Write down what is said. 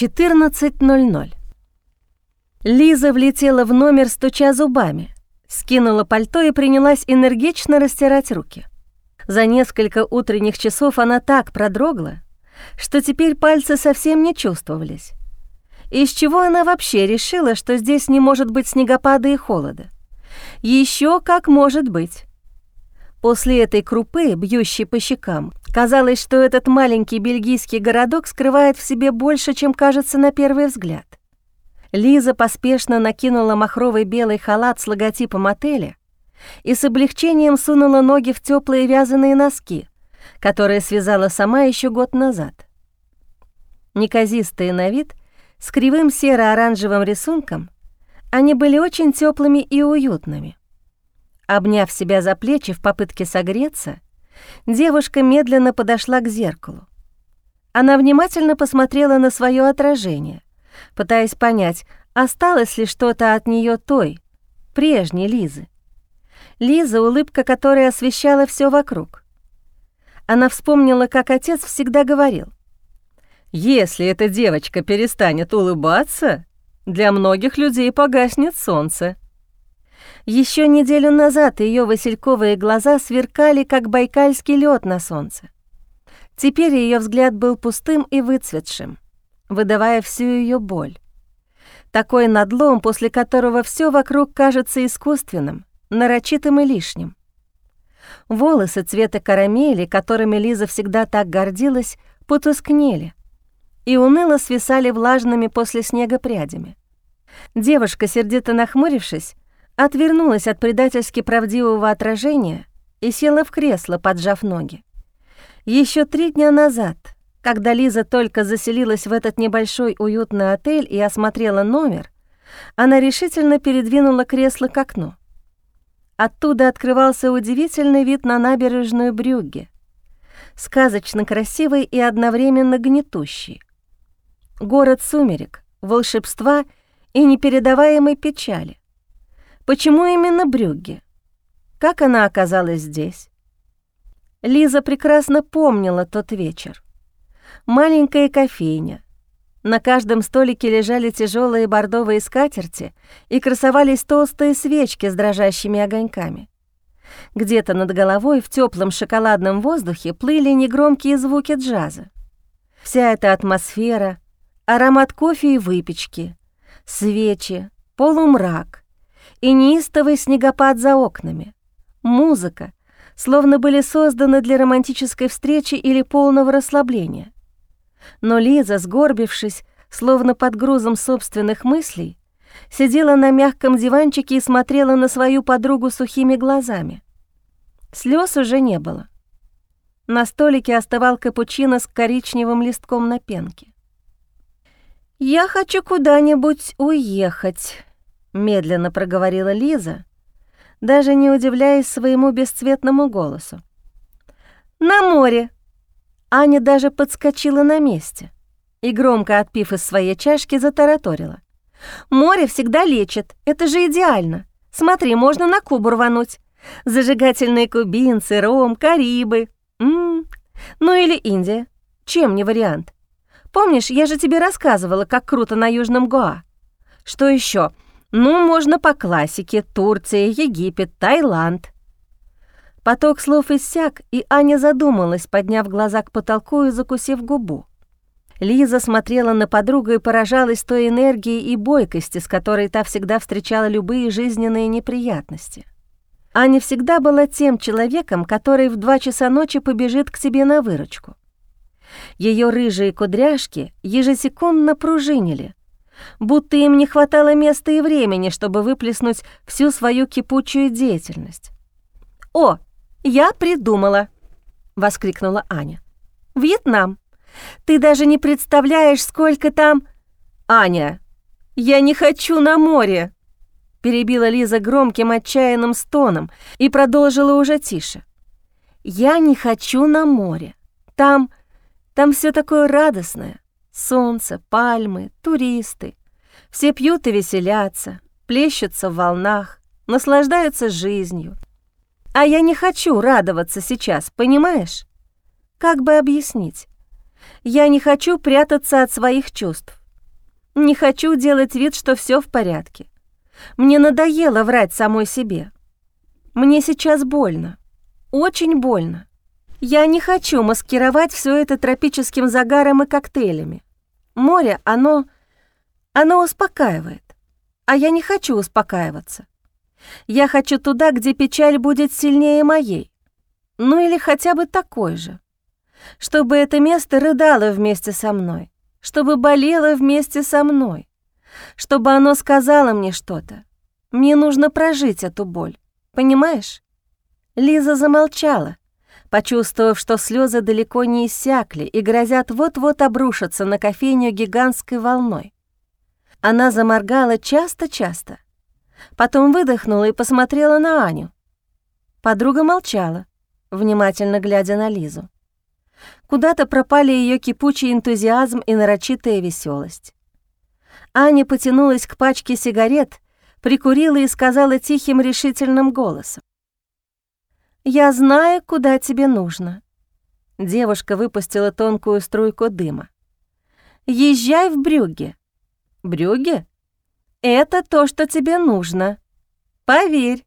14.00. Лиза влетела в номер, стуча зубами, скинула пальто и принялась энергично растирать руки. За несколько утренних часов она так продрогла, что теперь пальцы совсем не чувствовались. Из чего она вообще решила, что здесь не может быть снегопада и холода? Еще как может быть. После этой крупы, бьющей по щекам, казалось, что этот маленький бельгийский городок скрывает в себе больше, чем кажется на первый взгляд. Лиза поспешно накинула махровый белый халат с логотипом отеля и с облегчением сунула ноги в теплые вязаные носки, которые связала сама еще год назад. Неказистые на вид, с кривым серо-оранжевым рисунком, они были очень теплыми и уютными. Обняв себя за плечи в попытке согреться, девушка медленно подошла к зеркалу. Она внимательно посмотрела на свое отражение, пытаясь понять, осталось ли что-то от нее той, прежней Лизы. Лиза — улыбка, которая освещала все вокруг. Она вспомнила, как отец всегда говорил. «Если эта девочка перестанет улыбаться, для многих людей погаснет солнце». Еще неделю назад ее васильковые глаза сверкали, как байкальский лед на солнце. Теперь ее взгляд был пустым и выцветшим, выдавая всю ее боль. Такой надлом, после которого все вокруг кажется искусственным, нарочитым и лишним. Волосы цвета карамели, которыми Лиза всегда так гордилась, потускнели и уныло свисали влажными после снега прядями. Девушка, сердито нахмурившись, отвернулась от предательски правдивого отражения и села в кресло, поджав ноги. Еще три дня назад, когда Лиза только заселилась в этот небольшой уютный отель и осмотрела номер, она решительно передвинула кресло к окну. Оттуда открывался удивительный вид на набережную Брюгге, сказочно красивый и одновременно гнетущий. Город сумерек, волшебства и непередаваемой печали. Почему именно Брюгге? Как она оказалась здесь? Лиза прекрасно помнила тот вечер. Маленькая кофейня. На каждом столике лежали тяжелые бордовые скатерти и красовались толстые свечки с дрожащими огоньками. Где-то над головой в теплом шоколадном воздухе плыли негромкие звуки джаза. Вся эта атмосфера, аромат кофе и выпечки, свечи, полумрак, и неистовый снегопад за окнами. Музыка, словно были созданы для романтической встречи или полного расслабления. Но Лиза, сгорбившись, словно под грузом собственных мыслей, сидела на мягком диванчике и смотрела на свою подругу сухими глазами. Слез уже не было. На столике оставал капучино с коричневым листком на пенке. «Я хочу куда-нибудь уехать», медленно проговорила Лиза, даже не удивляясь своему бесцветному голосу. «На море!» Аня даже подскочила на месте и, громко отпив из своей чашки, затараторила. «Море всегда лечит, это же идеально. Смотри, можно на Кубу рвануть. Зажигательные кубинцы, ром, карибы. М -м -м. Ну или Индия. Чем не вариант? Помнишь, я же тебе рассказывала, как круто на Южном Гоа. Что еще? Ну, можно по классике. Турция, Египет, Таиланд. Поток слов иссяк, и Аня задумалась, подняв глаза к потолку и закусив губу. Лиза смотрела на подругу и поражалась той энергией и бойкости, с которой та всегда встречала любые жизненные неприятности. Аня всегда была тем человеком, который в два часа ночи побежит к тебе на выручку. Ее рыжие кудряшки ежесекундно пружинили, будто им не хватало места и времени, чтобы выплеснуть всю свою кипучую деятельность. «О, я придумала!» — воскликнула Аня. «Вьетнам! Ты даже не представляешь, сколько там...» «Аня, я не хочу на море!» Перебила Лиза громким отчаянным стоном и продолжила уже тише. «Я не хочу на море. Там... там все такое радостное. Солнце, пальмы, туристы. Все пьют и веселятся, плещутся в волнах, наслаждаются жизнью. А я не хочу радоваться сейчас, понимаешь? Как бы объяснить? Я не хочу прятаться от своих чувств. Не хочу делать вид, что все в порядке. Мне надоело врать самой себе. Мне сейчас больно. Очень больно. Я не хочу маскировать все это тропическим загаром и коктейлями. Море, оно... оно успокаивает. А я не хочу успокаиваться. Я хочу туда, где печаль будет сильнее моей. Ну или хотя бы такой же. Чтобы это место рыдало вместе со мной. Чтобы болело вместе со мной. Чтобы оно сказало мне что-то. Мне нужно прожить эту боль. Понимаешь? Лиза замолчала, почувствовав, что слезы далеко не иссякли и грозят вот-вот обрушиться на кофейню гигантской волной. Она заморгала часто-часто, потом выдохнула и посмотрела на Аню. Подруга молчала, внимательно глядя на Лизу. Куда-то пропали ее кипучий энтузиазм и нарочитая веселость. Аня потянулась к пачке сигарет, прикурила и сказала тихим решительным голосом. «Я знаю, куда тебе нужно». Девушка выпустила тонкую струйку дыма. «Езжай в Брюгге». «Брюгге?» «Это то, что тебе нужно. Поверь,